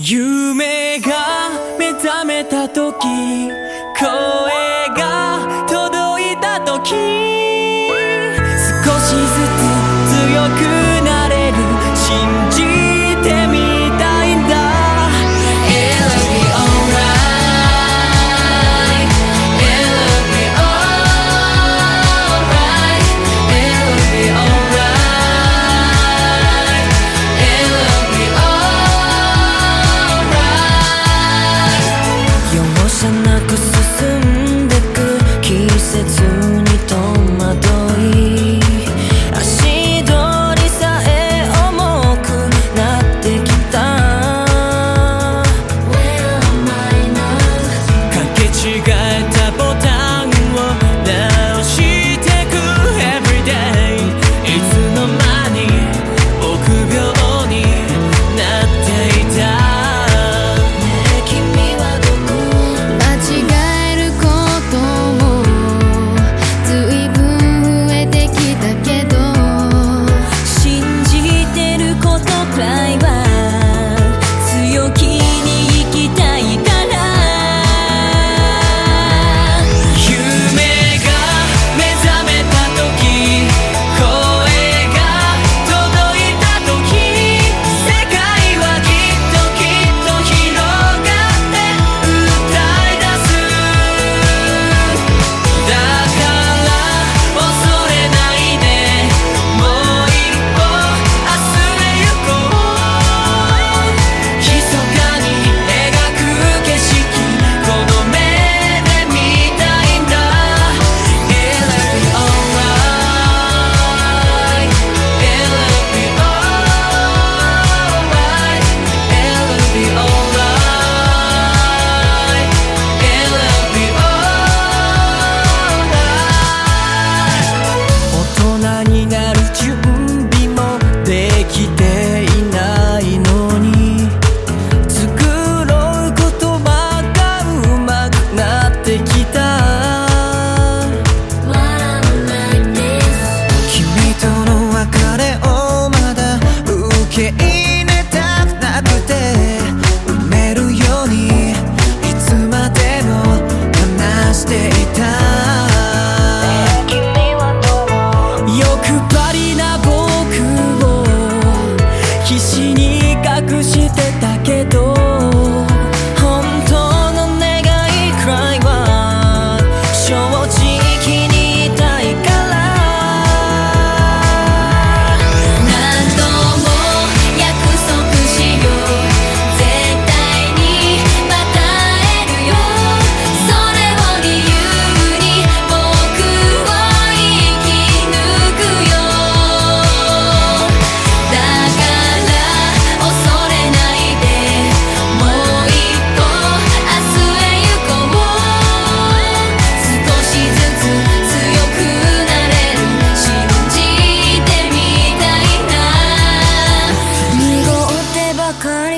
夢が目覚めた時声が届いた時少しずつ強くなれる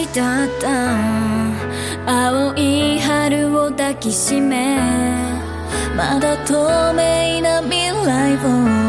いだった。青い春を抱きしめまだ透明な未来を。